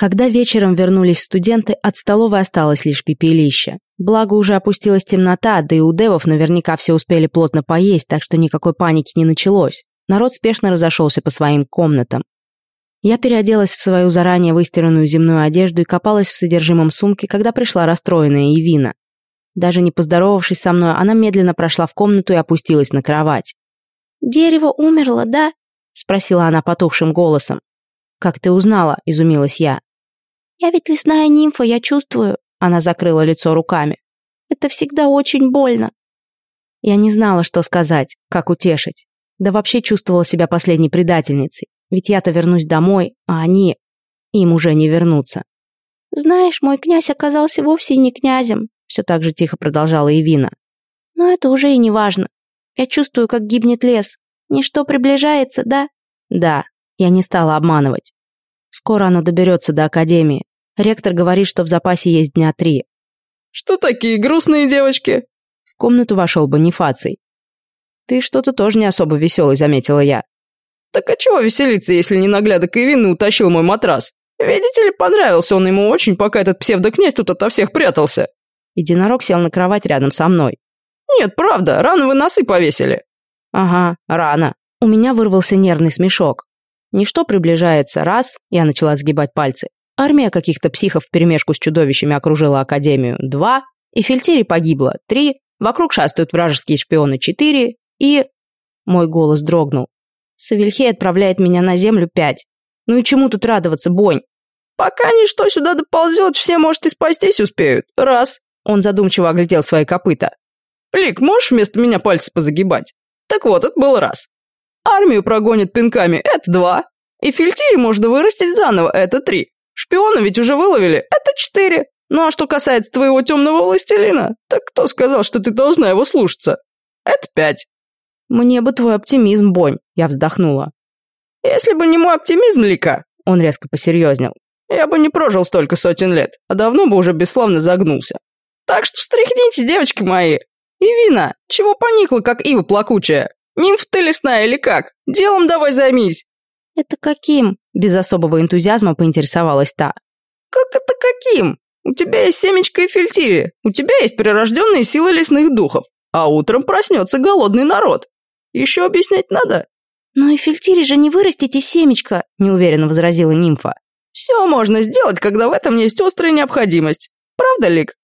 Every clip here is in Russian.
Когда вечером вернулись студенты, от столовой осталось лишь пепелище. Благо уже опустилась темнота, да и у девов наверняка все успели плотно поесть, так что никакой паники не началось. Народ спешно разошелся по своим комнатам. Я переоделась в свою заранее выстиранную земную одежду и копалась в содержимом сумки, когда пришла расстроенная Ивина. Даже не поздоровавшись со мной, она медленно прошла в комнату и опустилась на кровать. «Дерево умерло, да?» — спросила она потухшим голосом. «Как ты узнала?» — изумилась я. «Я ведь лесная нимфа, я чувствую». Она закрыла лицо руками. «Это всегда очень больно». Я не знала, что сказать, как утешить. Да вообще чувствовала себя последней предательницей. Ведь я-то вернусь домой, а они... Им уже не вернуться. «Знаешь, мой князь оказался вовсе не князем», все так же тихо продолжала Ивина. «Но это уже и не важно. Я чувствую, как гибнет лес. Ничто приближается, да?» «Да», я не стала обманывать. Скоро оно доберется до Академии. Ректор говорит, что в запасе есть дня три. «Что такие грустные девочки?» В комнату вошел Бонифаций. «Ты что-то тоже не особо веселый», — заметила я. «Так а чего веселиться, если ненаглядок и винный утащил мой матрас? Видите ли, понравился он ему очень, пока этот псевдокнязь тут ото всех прятался». Единорог сел на кровать рядом со мной. «Нет, правда, рано вы носы повесили». «Ага, рано». У меня вырвался нервный смешок. Ничто приближается, раз, я начала сгибать пальцы. Армия каких-то психов вперемешку с чудовищами окружила Академию, два, и Фельтири погибло, три, вокруг шастают вражеские шпионы, четыре, и... Мой голос дрогнул. Савельхей отправляет меня на землю пять. Ну и чему тут радоваться, Бонь? Пока ничто сюда доползет, все, может, и спастись успеют. Раз. Он задумчиво оглядел свои копыта. Лик, можешь вместо меня пальцы позагибать? Так вот, это был раз. Армию прогонит пинками, это два. И фильтири можно вырастить заново, это три. Шпиона ведь уже выловили, это четыре. Ну а что касается твоего темного властелина, так кто сказал, что ты должна его слушаться? Это пять. Мне бы твой оптимизм, Бонь, я вздохнула. Если бы не мой оптимизм, Лика, он резко посерьезнел, я бы не прожил столько сотен лет, а давно бы уже бесславно загнулся. Так что встряхните, девочки мои. И вина, чего поникла, как ива плакучая? Нимф ты лесная или как? Делом давай займись!» «Это каким?» – без особого энтузиазма поинтересовалась та. «Как это каким? У тебя есть семечко и фильтири, у тебя есть прирожденные силы лесных духов, а утром проснется голодный народ. Еще объяснять надо?» «Но и фильтири же не вырастите семечко», – неуверенно возразила нимфа. «Все можно сделать, когда в этом есть острая необходимость. Правда, Лик?»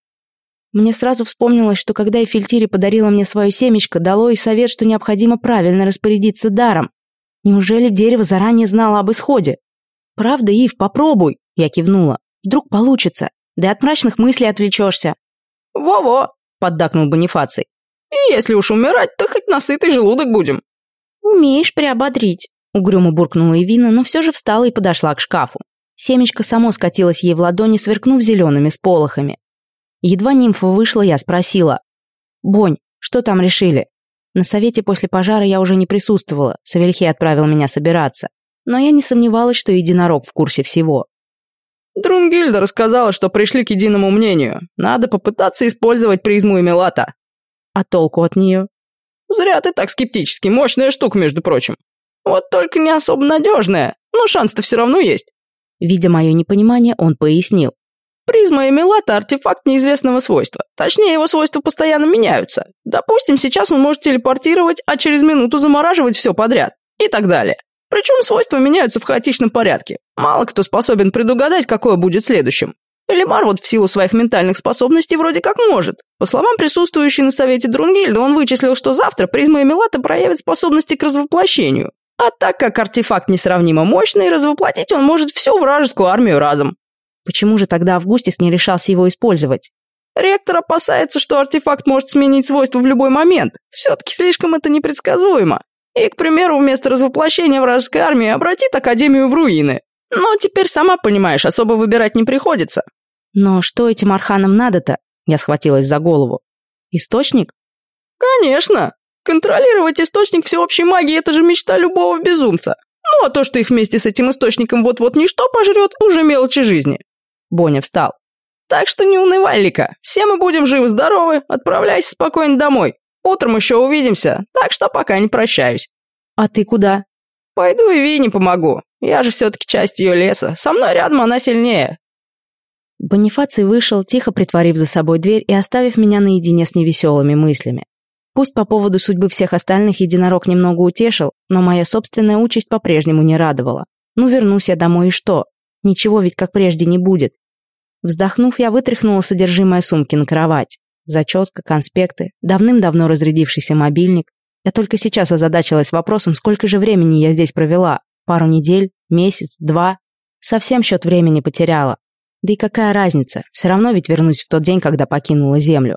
Мне сразу вспомнилось, что когда Эфельтири подарила мне свое семечко, дало и совет, что необходимо правильно распорядиться даром. Неужели дерево заранее знало об исходе? «Правда, Ив, попробуй!» Я кивнула. «Вдруг получится. Да и от мрачных мыслей отвлечешься». «Во-во!» — поддакнул Бонифаций. «И если уж умирать, то хоть насытый желудок будем». «Умеешь приободрить», — угрюмо буркнула Ивина, но все же встала и подошла к шкафу. Семечко само скатилось ей в ладони, сверкнув зелеными сполохами. Едва нимфа вышла, я спросила. «Бонь, что там решили?» На совете после пожара я уже не присутствовала, Савельхей отправил меня собираться. Но я не сомневалась, что единорог в курсе всего. Друнгильда рассказала, что пришли к единому мнению. Надо попытаться использовать призму Эмилата. А толку от нее? Зря ты так скептически, мощная штука, между прочим. Вот только не особо надежная, но шанс-то все равно есть. Видя мое непонимание, он пояснил. Призма Эмилата – артефакт неизвестного свойства. Точнее, его свойства постоянно меняются. Допустим, сейчас он может телепортировать, а через минуту замораживать все подряд. И так далее. Причем свойства меняются в хаотичном порядке. Мало кто способен предугадать, какое будет следующим. Элимар вот в силу своих ментальных способностей вроде как может. По словам присутствующей на совете Друнгильда, он вычислил, что завтра призма Эмилата проявит способности к развоплощению. А так как артефакт несравнимо мощный, развоплотить он может всю вражескую армию разом. Почему же тогда Августис не решался его использовать? Ректор опасается, что артефакт может сменить свойства в любой момент. Все-таки слишком это непредсказуемо. И, к примеру, вместо развоплощения вражеской армии обратит Академию в руины. Но теперь, сама понимаешь, особо выбирать не приходится. Но что этим арханам надо-то? Я схватилась за голову. Источник? Конечно. Контролировать источник всеобщей магии – это же мечта любого безумца. Ну, а то, что их вместе с этим источником вот-вот ничто пожрет, уже мелочи жизни. Боня встал. «Так что не унывай, Лика. Все мы будем живы-здоровы. Отправляйся спокойно домой. Утром еще увидимся, так что пока не прощаюсь». «А ты куда?» Пойду и Вине помогу. Я же все-таки часть ее леса. Со мной рядом она сильнее». Бонифаций вышел, тихо притворив за собой дверь и оставив меня наедине с невеселыми мыслями. Пусть по поводу судьбы всех остальных единорог немного утешил, но моя собственная участь по-прежнему не радовала. Ну, вернусь я домой и что? Ничего ведь как прежде не будет. Вздохнув, я вытряхнула содержимое сумки на кровать. Зачетка, конспекты, давным-давно разрядившийся мобильник. Я только сейчас озадачилась вопросом, сколько же времени я здесь провела. Пару недель, месяц, два. Совсем счет времени потеряла. Да и какая разница, все равно ведь вернусь в тот день, когда покинула Землю.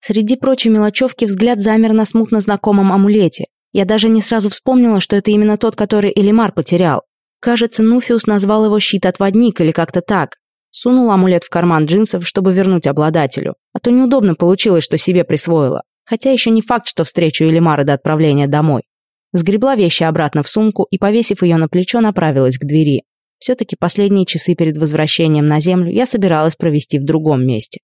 Среди прочей мелочевки взгляд замер на смутно знакомом амулете. Я даже не сразу вспомнила, что это именно тот, который Элимар потерял. Кажется, Нуфиус назвал его щит-отводник или как-то так. Сунул амулет в карман джинсов, чтобы вернуть обладателю. А то неудобно получилось, что себе присвоила. Хотя еще не факт, что встречу Элимара до отправления домой. Сгребла вещи обратно в сумку и, повесив ее на плечо, направилась к двери. Все-таки последние часы перед возвращением на землю я собиралась провести в другом месте.